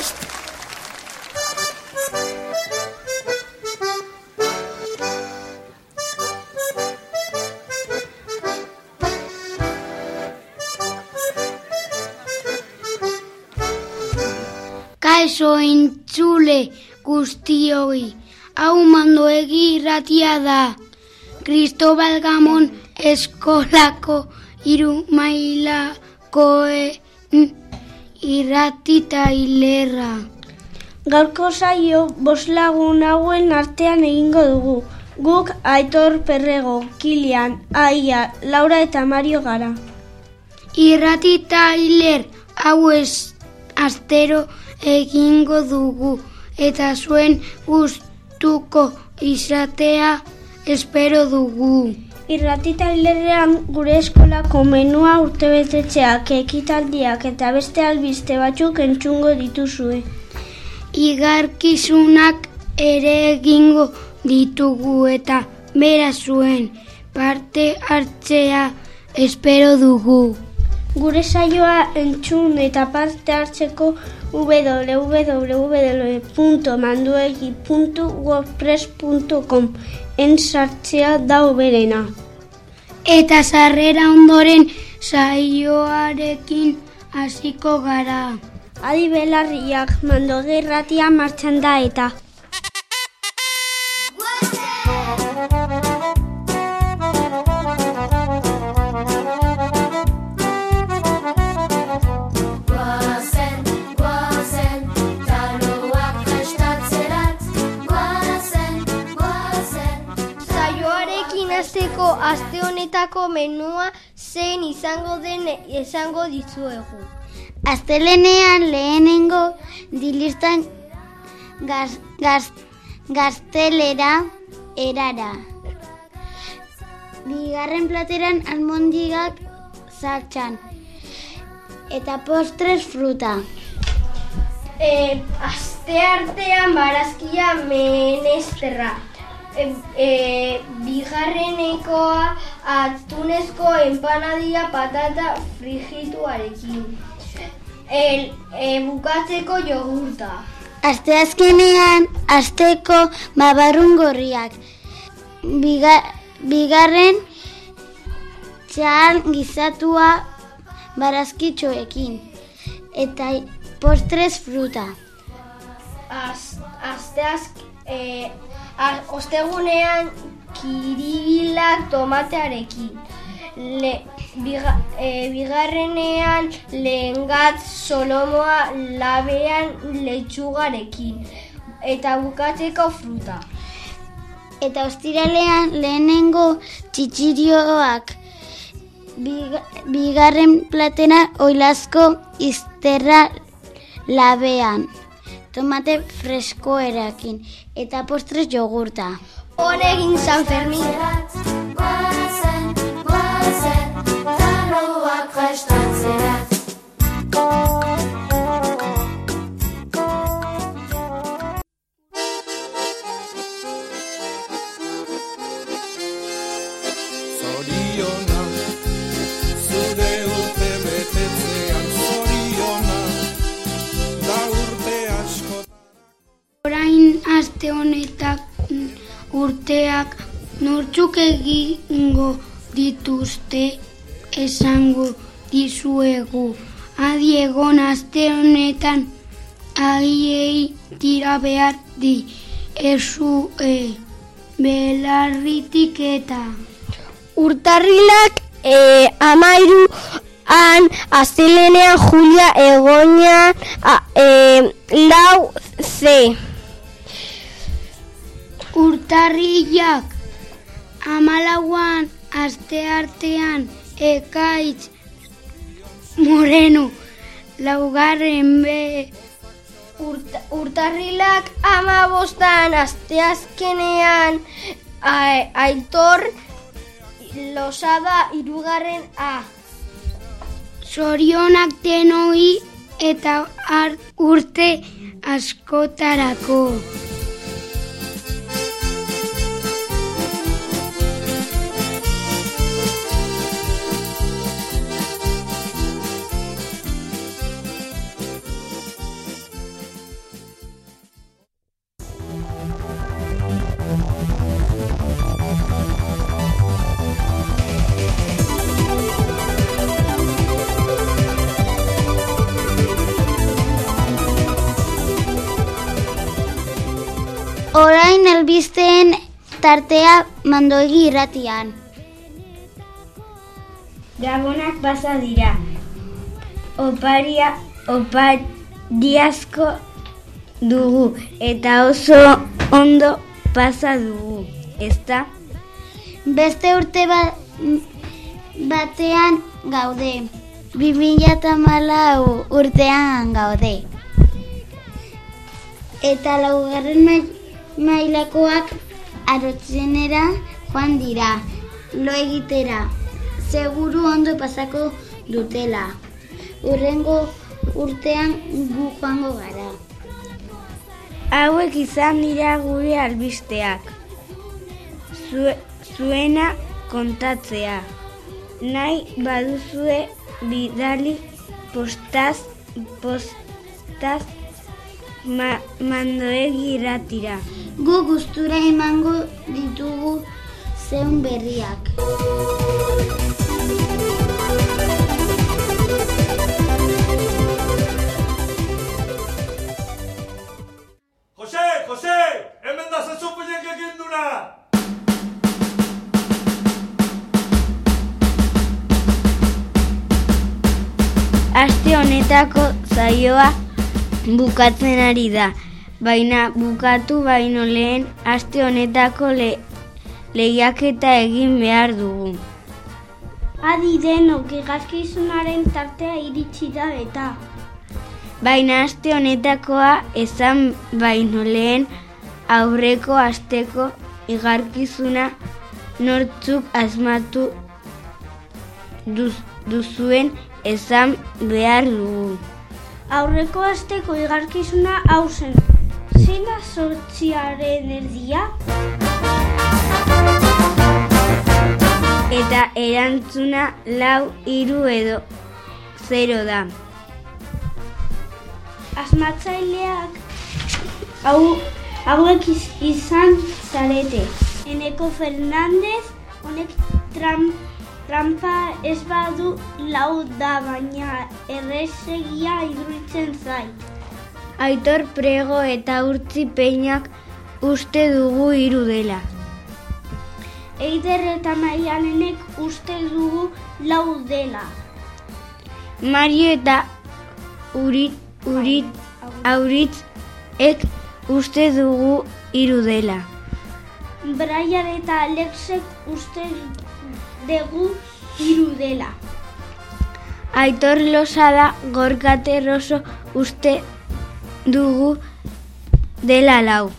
prest! Kaixo intzule guztioi, hau mando egi irratia da. Cristobal Gamon eskolako iru irratita hilerra. Gaurko saio bos lagun hauen artean egingo dugu. Guk Aitor Perrego, Kilian, Aia, Laura eta Mario gara. Irratita hiler hau ez astero egingo dugu eta zuen gustuko izatea espero dugu. Irratita hilerrean gure eskolako menua urtebetetxeak, ekitaldiak eta beste albiste batzuk entzungo dituzue. Igarkizunak ere egingo ditugu eta bera zuen parte hartzea espero dugu. Gure saioa entzun eta parte hartzeko www.manduegi.wordpress.com ensartzea da oberena. Eta sarrera ondoren saioarekin hasiko gara. Adi belarriak mandogerratia martxan da eta. Aste honetako menua zein izango den esango dizuegu. Astelenean lehenengo dilistan gaz, gaz, gaztelera erara. Bigarren plateran almondigak zartxan. Eta postres fruta. E, aste artean barazkia menesterra. E, e, bigarrenekoa atunezko empanadia patata frigituarekin. El, e, bukatzeko jogurta. Asteazkenean asteko babarrun gorriak. Biga, bigarren txal gizatua barazkitxoekin. Eta postres fruta. Az, asteaz, e, a, ostegunean kiribilak tomatearekin. Le, biga, e, bigarrenean lehengat solomoa labean leitsugarekin. Eta bukatzeko fruta. Eta ostiralean lehenengo txitsirioak. Biga, bigarren platena oilazko izterra labean. Tomate freskoerakin. Eta postres jogurta. Honegin San Fermin. Aste honetak urteak nortzuk egingo dituzte esango dizuegu. Adi egon aste honetan aiei tira behar di esu e, belarritik eta Urtarrilak e, amairu han astelenean Julia egonean a, e, lau ze. Urtarrilak amalauan aste artean ekaitz moreno laugarren be Urta, urtarrilak ama bostan asteazkenean a- aitor losada irugarren a. Zorionak denoi eta ar, urte askotarako. Albisteen tartea mandoegi irratian. Gabonak pasa dira. Oparia, opariazko dugu eta oso ondo pasa dugu. Ezta? Beste urte ba batean gaude. 2014 urtean gaude. Eta laugarren mailakoak arotzenera joan dira. Lo egitera. Seguru ondo pasako dutela. Urrengo urtean gu joango gara. Hauek izan dira gure albisteak. Zue, zuena kontatzea. Nahi baduzue bidali postaz, postaz ma, mandoegi iratira. Gu gustura emango ditugu zeun berriak. Bukatzen ari da, baina bukatu baino lehen aste honetako le, lehiaketa egin behar dugu. Adi denok egazkizunaren tartea iritsi da eta. Baina aste honetakoa esan baino lehen aurreko asteko igarkizuna nortzuk asmatu duz, duzuen esan behar dugu. Aurreko asteko igarkizuna hau zen. Zena sortziaren erdia? Eta erantzuna lau hiru edo zero da. Asmatzaileak hau hauek iz, izan zarete. Eneko Fernandez honek tram, trampa ez badu lau da baina errezegia iruditzen zait. Aitor prego eta urtzi peinak uste dugu hiru dela. Eider eta maianenek uste dugu lau dela. Mario eta urit, urit, auritz ek uste dugu hiru dela. Brian eta Alexek uste dugu hiru dela. Aitor Losada gorkate roso uste dugu dela lau.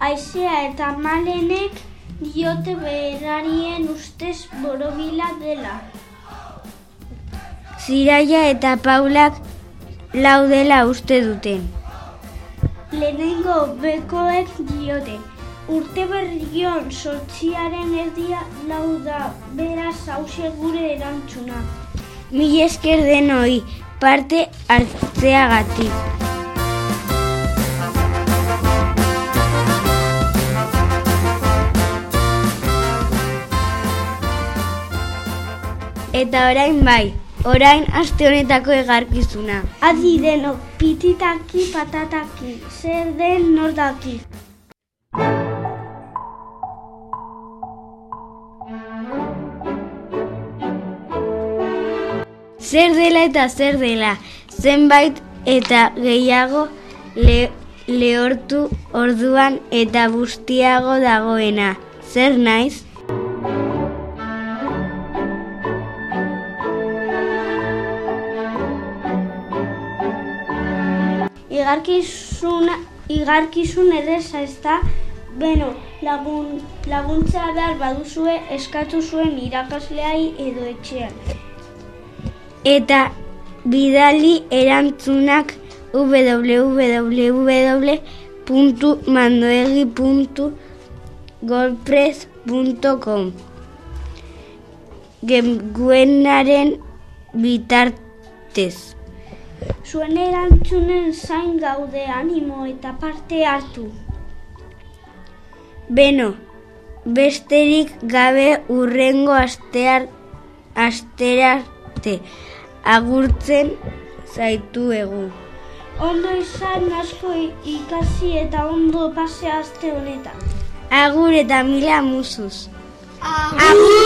Aizea eta malenek diote berarien ustez borobila dela. Ziraia eta Paulak lau dela uste duten. Lehenengo bekoek diote, urte berrion sortziaren erdia lau da, beraz hause gure erantzuna. Mi esker denoi, parte hartzeagatik. Eta orain bai, orain aste honetako egarkizuna. Adi deno, pititaki patataki, zer den nordaki. Zer dela eta zer dela, zenbait eta gehiago le, lehortu orduan eta bustiago dagoena. Zer naiz? Igarkizuna, igarkizun erreza ez da, beno, lagun, laguntza behar baduzue eskatu zuen irakasleai edo etxean. Eta bidali erantzunak www.mandoegi.golpress.com Gemguenaren bitartez. Zuen erantzunen zain gaude animo eta parte hartu. Beno, besterik gabe urrengo astear asterarte agurtzen zaituegu. ondo izan asko ikasi eta ondo pasea aste honetan. Agur eta mila musuz. Agur!